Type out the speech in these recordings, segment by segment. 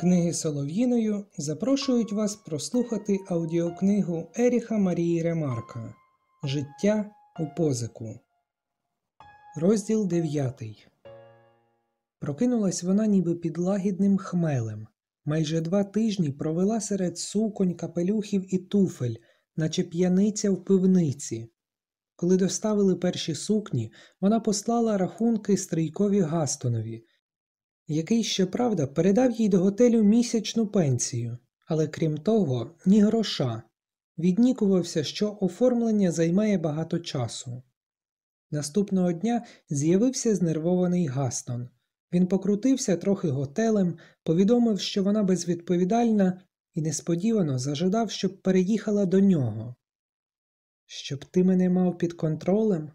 Книги Солов'їною запрошують вас прослухати аудіокнигу Еріха Марії Ремарка Життя у позику. Розділ 9. Прокинулась вона ніби під лагідним хмелем. Майже два тижні провела серед суконь, капелюхів і туфель, наче п'яниця в пивниці. Коли доставили перші сукні, вона послала рахунки стрийкові Гастонові, який, щоправда, передав їй до готелю місячну пенсію, але крім того, ні гроша. Віднікувався, що оформлення займає багато часу. Наступного дня з'явився знервований Гастон. Він покрутився трохи готелем, повідомив, що вона безвідповідальна, і несподівано зажадав, щоб переїхала до нього. Щоб ти мене мав під контролем?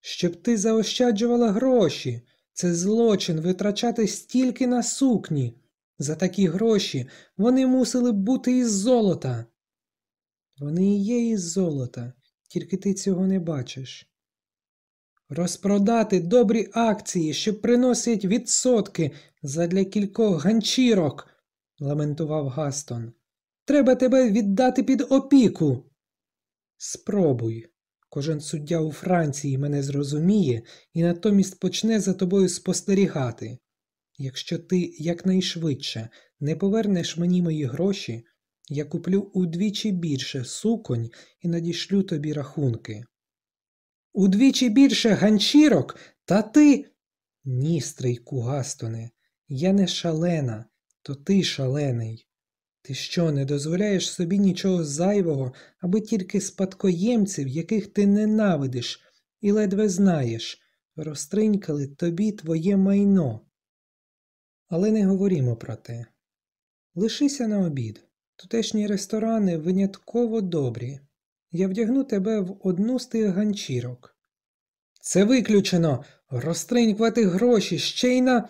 Щоб ти заощаджувала гроші. Це злочин витрачати стільки на сукні. За такі гроші вони мусили б бути із золота. Вони і є із золота, тільки ти цього не бачиш. Розпродати добрі акції, що приносять відсотки задля кількох ганчірок, ламентував Гастон. Треба тебе віддати під опіку. Спробуй. Кожен суддя у Франції мене зрозуміє і натомість почне за тобою спостерігати. Якщо ти якнайшвидше не повернеш мені мої гроші, я куплю удвічі більше суконь і надішлю тобі рахунки. Удвічі більше ганчірок, та ти. Ні, стрийку я не шалена, то ти шалений. Ти що, не дозволяєш собі нічого зайвого, аби тільки спадкоємців, яких ти ненавидиш і ледве знаєш, розтринькали тобі твоє майно. Але не говорімо про те. Лишися на обід. Тутешні ресторани винятково добрі. Я вдягну тебе в одну з тих ганчірок. Це виключено. Розтринькувати гроші ще й на.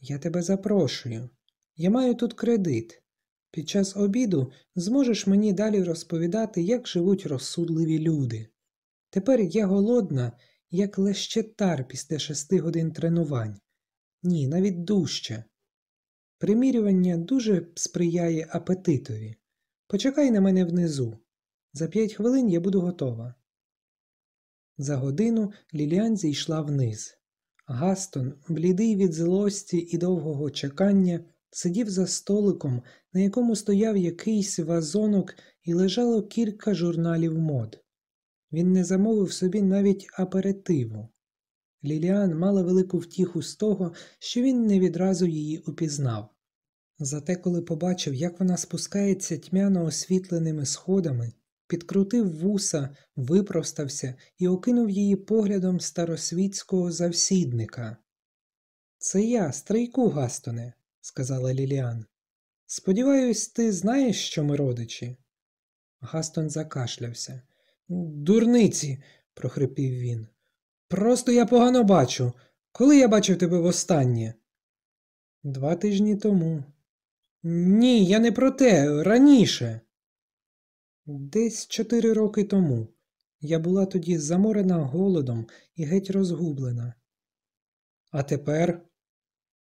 Я тебе запрошую. Я маю тут кредит. Під час обіду зможеш мені далі розповідати, як живуть розсудливі люди. Тепер я голодна, як лещетар після шести годин тренувань. Ні, навіть дужче. Примірювання дуже сприяє апетитові. Почекай на мене внизу. За п'ять хвилин я буду готова. За годину Ліліан зійшла вниз. Гастон, блідий від злості і довгого чекання, сидів за столиком, на якому стояв якийсь вазонок і лежало кілька журналів мод. Він не замовив собі навіть аперитиву. Ліліан мала велику втіху з того, що він не відразу її упізнав. Зате, коли побачив, як вона спускається тьмяно освітленими сходами, підкрутив вуса, випростався і окинув її поглядом старосвітського завсідника. Це я, стрийку, Гастоне, сказала Ліліан. Сподіваюсь, ти знаєш, що ми родичі? Гастон закашлявся. Дурниці, прохрипів він. Просто я погано бачу. Коли я бачив тебе востаннє? Два тижні тому. Ні, я не про те, раніше. Десь чотири роки тому. Я була тоді заморена голодом і геть розгублена. А тепер?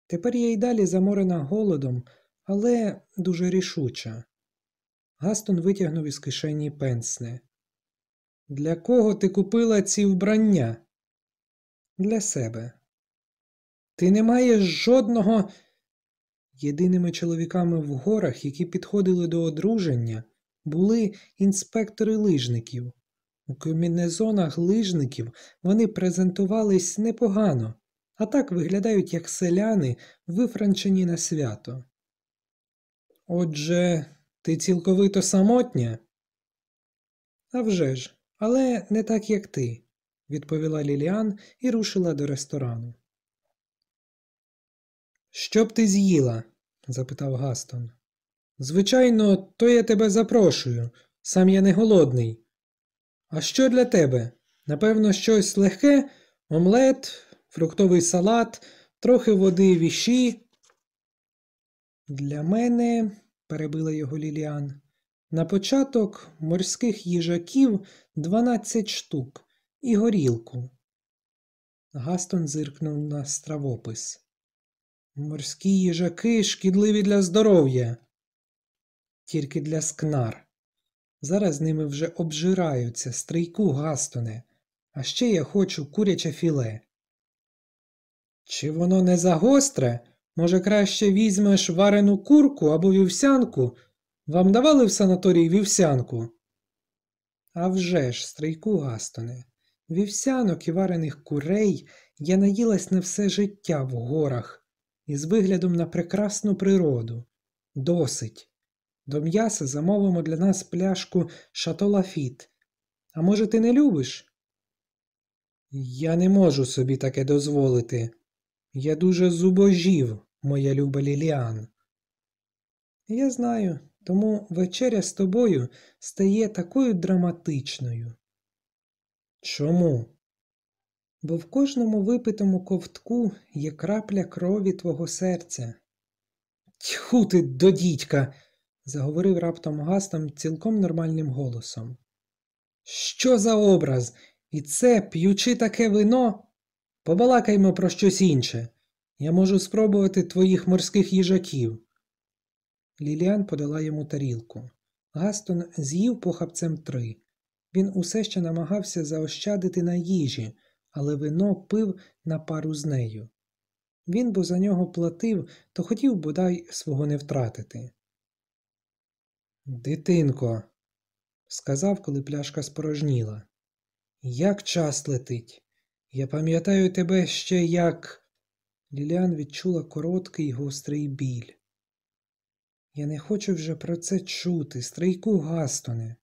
Тепер я й далі заморена голодом, але дуже рішуча. Гастон витягнув із кишені пенсне. Для кого ти купила ці вбрання? Для себе. Ти не маєш жодного. Єдиними чоловіками в горах, які підходили до одруження, були інспектори лижників. У комбінезонах лижників вони презентувались непогано, а так виглядають як селяни, вифранчені на свято. Отже, ти цілковито самотня? «А вже ж, але не так, як ти, відповіла Ліліан і рушила до ресторану. Що б ти з'їла? запитав Гастон. Звичайно, то я тебе запрошую, сам я не голодний. А що для тебе? Напевно, щось легке, омлет, фруктовий салат, трохи води віші. Для мене, перебила його Ліліан, на початок морських їжаків дванадцять штук і горілку. Гастон зиркнув на стравопис. Морські їжаки шкідливі для здоров'я. Тільки для скнар. Зараз ними вже обжираються, стрийку Гастоне, а ще я хочу куряче філе. Чи воно не загостре? Може, краще візьмеш варену курку або вівсянку? Вам давали в санаторії вівсянку? А вже ж, стрийку Гастоне, вівсянок і варених курей я наїлась на все життя в горах із виглядом на прекрасну природу. Досить. До м'яса замовимо для нас пляшку шатолафіт. А може, ти не любиш? Я не можу собі таке дозволити. Я дуже зубожів, моя люба Ліліан. Я знаю, тому вечеря з тобою стає такою драматичною. Чому? Бо в кожному випитому ковтку є крапля крові твого серця. Тьху ти до дідька, заговорив раптом Гастом цілком нормальним голосом. Що за образ? І це, п'ючи таке вино? Побалакаймо про щось інше. Я можу спробувати твоїх морських їжаків. Ліліан подала йому тарілку. Гастон з'їв похапцем три. Він усе ще намагався заощадити на їжі, але вино пив на пару з нею. Він бо за нього платив, то хотів бодай свого не втратити. Дитинко, сказав, коли пляшка спорожніла. Як час летить. Я пам'ятаю тебе ще як. Ліліан відчула короткий гострий біль. Я не хочу вже про це чути, стрийку Гастоне.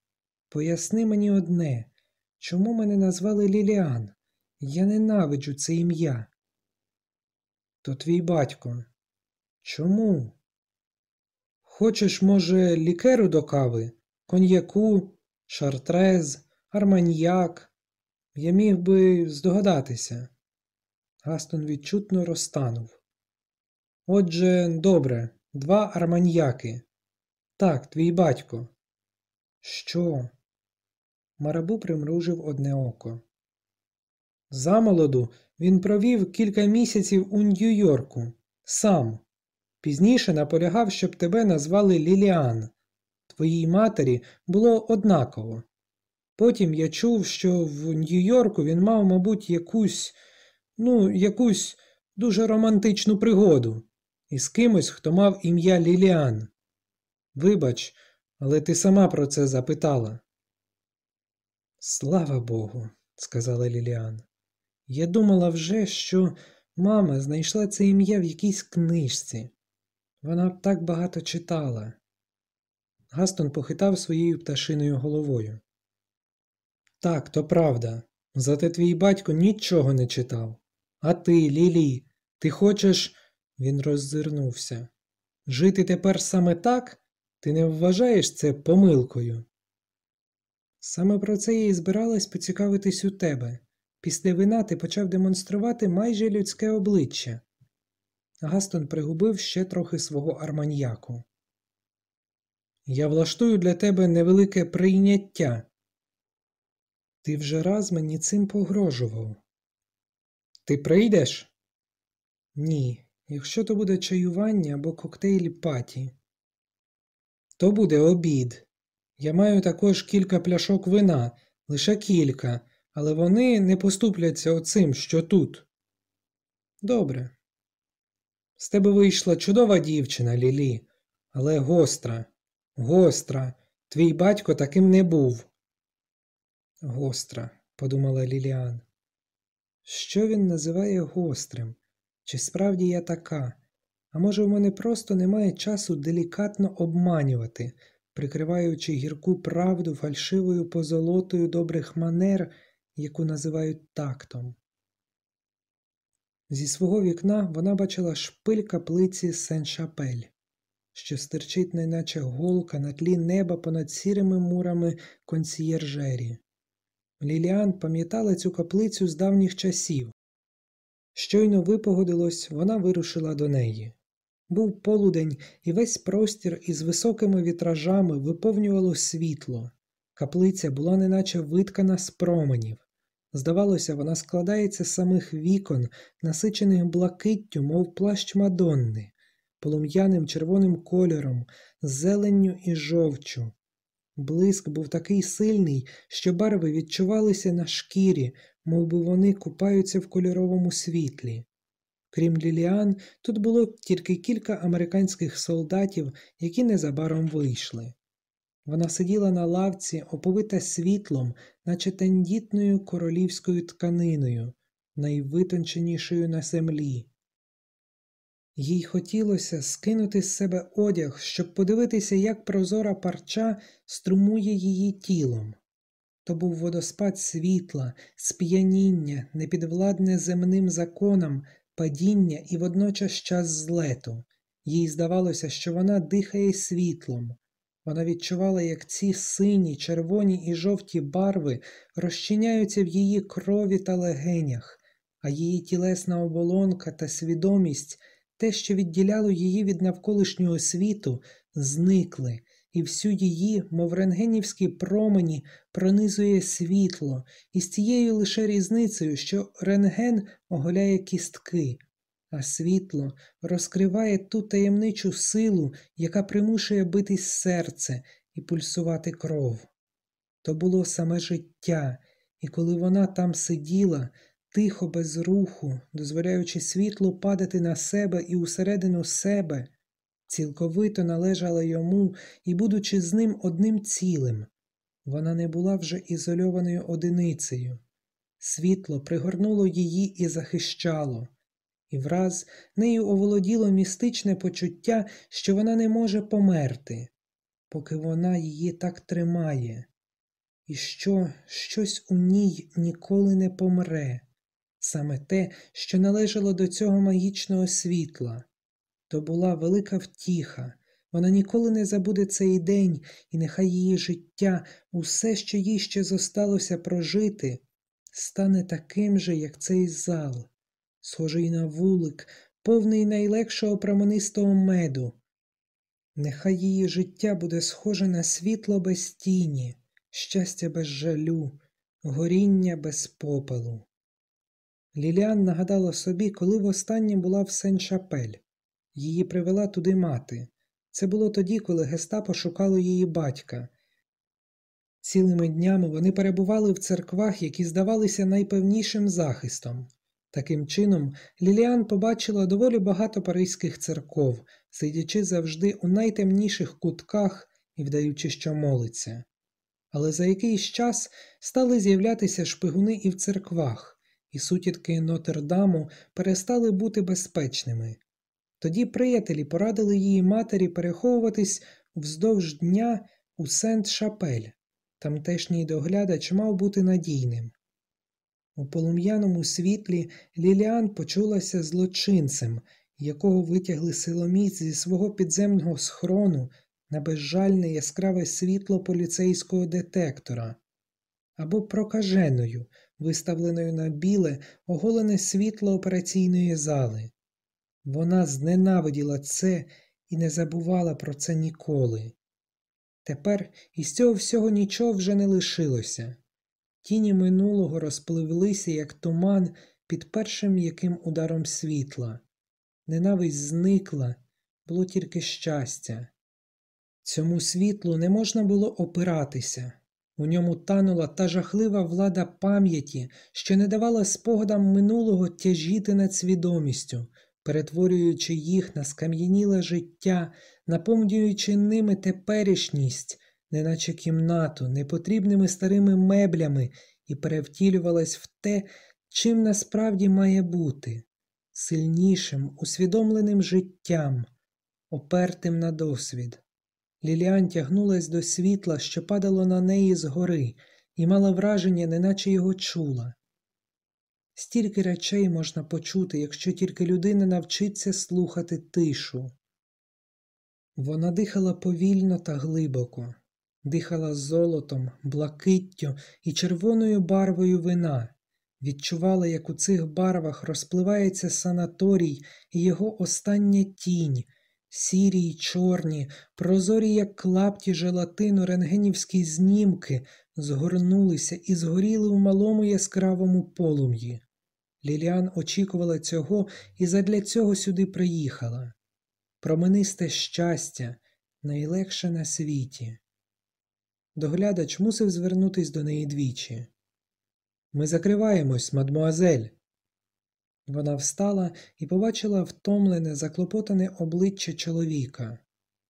Поясни мені одне, чому мене назвали Ліліан? Я ненавиджу це ім'я. То твій батько. Чому? Хочеш, може, лікеру до кави, коньяку, шартрез, арманьяк? Я міг би здогадатися. Гастон відчутно розтанув. Отже, добре, два арманьяки. Так, твій батько. Що? Марабу примружив одне око. Замолоду він провів кілька місяців у Нью-Йорку. Сам. Пізніше наполягав, щоб тебе назвали Ліліан. Твоїй матері було однаково. Потім я чув, що в Нью-Йорку він мав, мабуть, якусь, ну, якусь дуже романтичну пригоду із кимось, хто мав ім'я Ліліан. Вибач, але ти сама про це запитала. Слава Богу, сказала Ліліан. Я думала вже, що мама знайшла це ім'я в якійсь книжці. Вона б так багато читала. Гастон похитав своєю пташиною головою. Так, то правда. Зате твій батько нічого не читав. А ти, Лілі, ти хочеш. Він роззирнувся. Жити тепер саме так? Ти не вважаєш це помилкою? Саме про це я і збиралась поцікавитись у тебе. Після вина ти почав демонструвати майже людське обличчя. Гастон пригубив ще трохи свого арманьяку. Я влаштую для тебе невелике прийняття. Ти вже раз мені цим погрожував. Ти прийдеш? Ні, якщо то буде чаювання або коктейль паті. То буде обід. Я маю також кілька пляшок вина, лише кілька, але вони не поступляться оцим, що тут. Добре. З тебе вийшла чудова дівчина, Лілі, але гостра, гостра. Твій батько таким не був. Гостра, подумала Ліліан. Що він називає гострим? Чи справді я така? А може, в мене просто немає часу делікатно обманювати, прикриваючи гірку правду фальшивою позолотою добрих манер, яку називають тактом. Зі свого вікна вона бачила шпиль каплиці Сен-Шапель, що стирчить, неначе голка на тлі неба понад сірими мурами консьєржері. Ліліан пам'ятала цю каплицю з давніх часів. Щойно випогодилось, вона вирушила до неї. Був полудень, і весь простір із високими вітражами виповнювало світло. Каплиця була неначе виткана з променів. Здавалося, вона складається з самих вікон, насичених блакиттю, мов плащ Мадонни, полум'яним червоним кольором, зеленню і жовчу. Блиск був такий сильний, що барви відчувалися на шкірі, мов би вони купаються в кольоровому світлі. Крім Ліліан, тут було тільки кілька американських солдатів, які незабаром вийшли. Вона сиділа на лавці, оповита світлом, наче тендітною королівською тканиною, найвитонченішою на землі. Їй хотілося скинути з себе одяг, щоб подивитися, як прозора парча струмує її тілом. То був водоспад світла, сп'яніння, непідвладне земним законам, падіння і водночас час злету. Їй здавалося, що вона дихає світлом. Вона відчувала, як ці сині, червоні і жовті барви розчиняються в її крові та легенях, а її тілесна оболонка та свідомість, те, що відділяло її від навколишнього світу, зникли, і всю її, мов рентгенівські промені, пронизує світло, із тією лише різницею, що рентген оголяє кістки, а світло розкриває ту таємничу силу, яка примушує битись серце і пульсувати кров. То було саме життя, і коли вона там сиділа, тихо, без руху, дозволяючи світлу падати на себе і усередину себе, цілковито належала йому і, будучи з ним одним цілим, вона не була вже ізольованою одиницею. Світло пригорнуло її і захищало, і враз нею оволоділо містичне почуття, що вона не може померти, поки вона її так тримає, і що щось у ній ніколи не помре, саме те, що належало до цього магічного світла. То була велика втіха, вона ніколи не забуде цей день, і нехай її життя, усе, що їй ще зосталося прожити, стане таким же, як цей зал, схожий на вулик, повний найлегшого променистого меду. Нехай її життя буде схоже на світло без тіні, щастя без жалю, горіння без попелу. Ліліан нагадала собі, коли востаннє була в Сен-Шапель. Її привела туди мати. Це було тоді, коли Гестапо шукало її батька. Цілими днями вони перебували в церквах, які здавалися найпевнішим захистом. Таким чином, Ліліан побачила доволі багато паризьких церков, сидячи завжди у найтемніших кутках і вдаючи, що молиться. Але за якийсь час стали з'являтися шпигуни і в церквах, і сутітки Нотр-Даму перестали бути безпечними. Тоді приятелі порадили її матері переховуватись вздовж дня у Сент-Шапель. Тамтешній доглядач мав бути надійним. У полум'яному світлі Ліліан почулася злочинцем, якого витягли силоміць зі свого підземного схрону на безжальне яскраве світло поліцейського детектора, або прокаженою, виставленою на біле, оголене світло операційної зали. Вона зненавиділа це і не забувала про це ніколи. Тепер із цього всього нічого вже не лишилося. Тіні минулого розпливлися, як туман під першим яким ударом світла. Ненависть зникла, було тільки щастя. Цьому світлу не можна було опиратися. У ньому танула та жахлива влада пам'яті, що не давала спогадам минулого тяжіти над свідомістю, перетворюючи їх на скам'яніле життя, наповнюючи ними теперішність, неначе кімнату, непотрібними старими меблями, і перевтілювалась в те, чим насправді має бути, сильнішим, усвідомленим життям, опертим на досвід. Ліліан тягнулась до світла, що падало на неї згори, і мала враження, неначе його чула. Стільки речей можна почути, якщо тільки людина навчиться слухати тишу. Вона дихала повільно та глибоко, дихала золотом, блакиттю і червоною барвою вина, відчувала, як у цих барвах розпливається санаторій і його остання тінь, Сірі й чорні, прозорі, як клапті желатину, рентгенівські знімки згорнулися і згоріли у малому яскравому полум'ї. Ліліан очікувала цього і задля цього сюди приїхала. Променисте щастя найлегше на світі. Доглядач мусив звернутись до неї двічі. Ми закриваємось, мадмуазель. Вона встала і побачила втомлене, заклопотане обличчя чоловіка.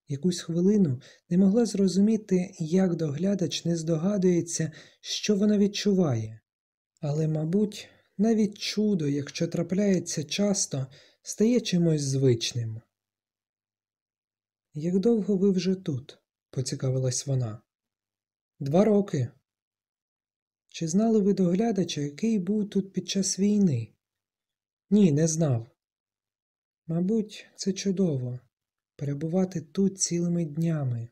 Якусь хвилину не могла зрозуміти, як доглядач не здогадується, що вона відчуває. Але, мабуть, навіть чудо, якщо трапляється часто, стає чимось звичним. Як довго ви вже тут? поцікавилась вона. Два роки. Чи знали ви доглядача, який був тут під час війни? Ні, не знав. Мабуть, це чудово перебувати тут цілими днями.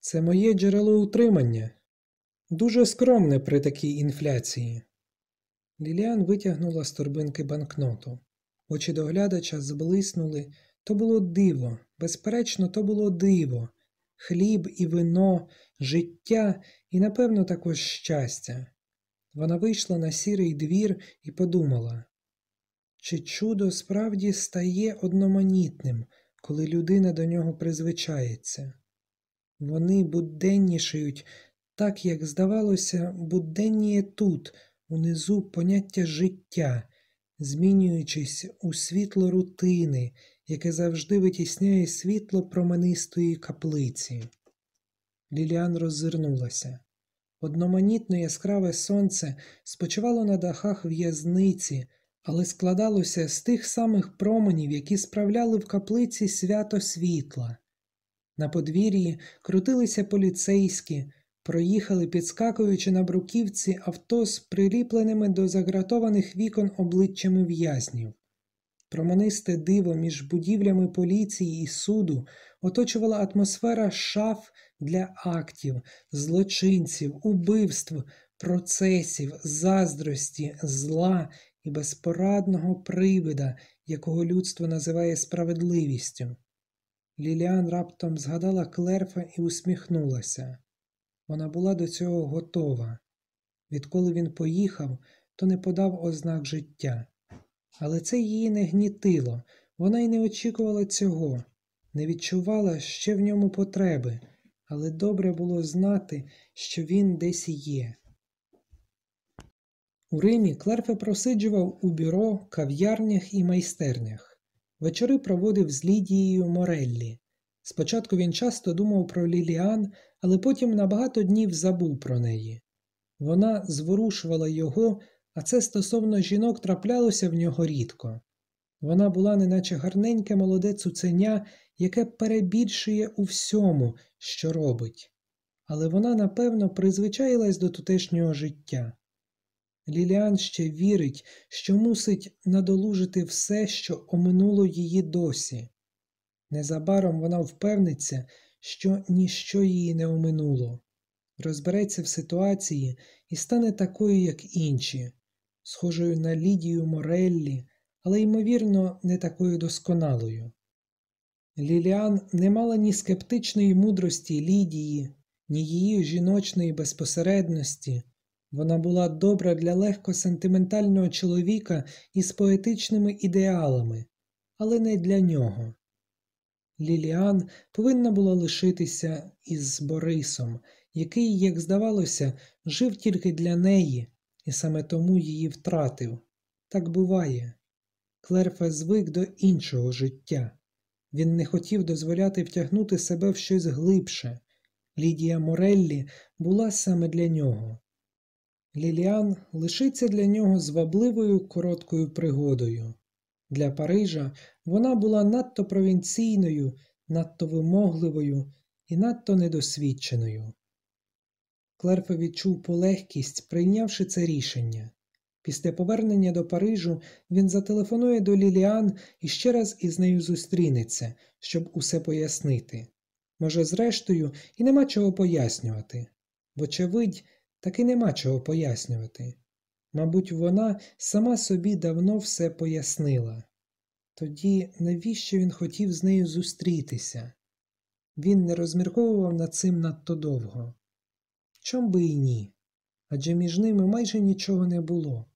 Це моє джерело утримання. Дуже скромне при такій інфляції. Ліліан витягнула з торбинки банкноту. Очі доглядача зблиснули. То було диво, безперечно, то було диво, хліб і вино, життя і, напевно, також щастя. Вона вийшла на сірий двір і подумала, чи чудо справді стає одноманітним, коли людина до нього призвичається? Вони буденнішають, так як, здавалося, буденніє тут, унизу поняття життя, змінюючись у світло рутини, яке завжди витісняє світло променистої каплиці. Ліліан роззирнулася. Одноманітне яскраве сонце спочивало на дахах в'язниці, але складалося з тих самих променів, які справляли в каплиці свято світла. На подвір'ї крутилися поліцейські, проїхали, підскакуючи на бруківці авто з приліпленими до загратованих вікон обличчями в'язнів. Променисте диво між будівлями поліції і суду оточувала атмосфера шаф для актів, злочинців, убивств, процесів, заздрості, зла і безпорадного привида, якого людство називає справедливістю. Ліліан раптом згадала клерфа і усміхнулася. Вона була до цього готова. Відколи він поїхав, то не подав ознак життя. Але це її не гнітило, вона й не очікувала цього, не відчувала ще в ньому потреби, але добре було знати, що він десь є. У Римі Клерфе просиджував у бюро, кав'ярнях і майстернях. Вечори проводив з Лідією Мореллі. Спочатку він часто думав про Ліліан, але потім на багато днів забув про неї. Вона зворушувала його, а це стосовно жінок траплялося в нього рідко. Вона була неначе гарненьке молоде цуценя, яке перебільшує у всьому, що робить, але вона, напевно, призвичаїлась до тутешнього життя. Ліліан ще вірить, що мусить надолужити все, що оминуло її досі. Незабаром вона впевниться, що ніщо її не оминуло, розбереться в ситуації і стане такою, як інші, схожою на Лідію Мореллі, але, ймовірно, не такою досконалою. Ліліан не мала ні скептичної мудрості Лідії, ні її жіночної безпосередності. Вона була добра для легко сентиментального чоловіка із поетичними ідеалами, але не для нього. Ліліан повинна була лишитися із Борисом, який, як здавалося, жив тільки для неї, і саме тому її втратив. Так буває. Клерфе звик до іншого життя. Він не хотів дозволяти втягнути себе в щось глибше. Лідія Мореллі була саме для нього. Ліліан лишиться для нього звабливою короткою пригодою. Для Парижа вона була надто провінційною, надто вимогливою і надто недосвідченою. Клерфе відчув полегкість, прийнявши це рішення. Після повернення до Парижу він зателефонує до Ліліан і ще раз із нею зустрінеться, щоб усе пояснити. Може, зрештою, і нема чого пояснювати. Вочевидь, таки нема чого пояснювати. Мабуть, вона сама собі давно все пояснила. Тоді навіщо він хотів з нею зустрітися? Він не розмірковував над цим надто довго. Чом би і ні? Адже між ними майже нічого не було.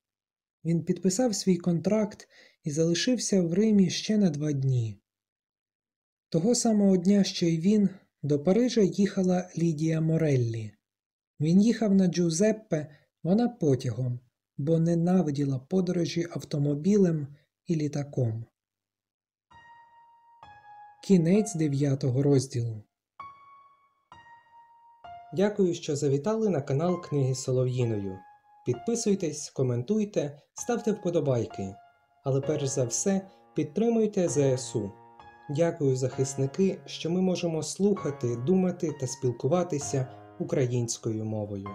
Він підписав свій контракт і залишився в Римі ще на два дні. Того самого дня, що й він, до Парижа їхала Лідія Мореллі. Він їхав на Джузеппе, вона потягом, бо ненавиділа подорожі автомобілем і літаком. Кінець дев'ятого розділу. Дякую, що завітали на канал Книги Солов'їною. Підписуйтесь, коментуйте, ставте вподобайки. Але перш за все підтримуйте ЗСУ. Дякую, захисники, що ми можемо слухати, думати та спілкуватися українською мовою.